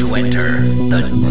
to enter the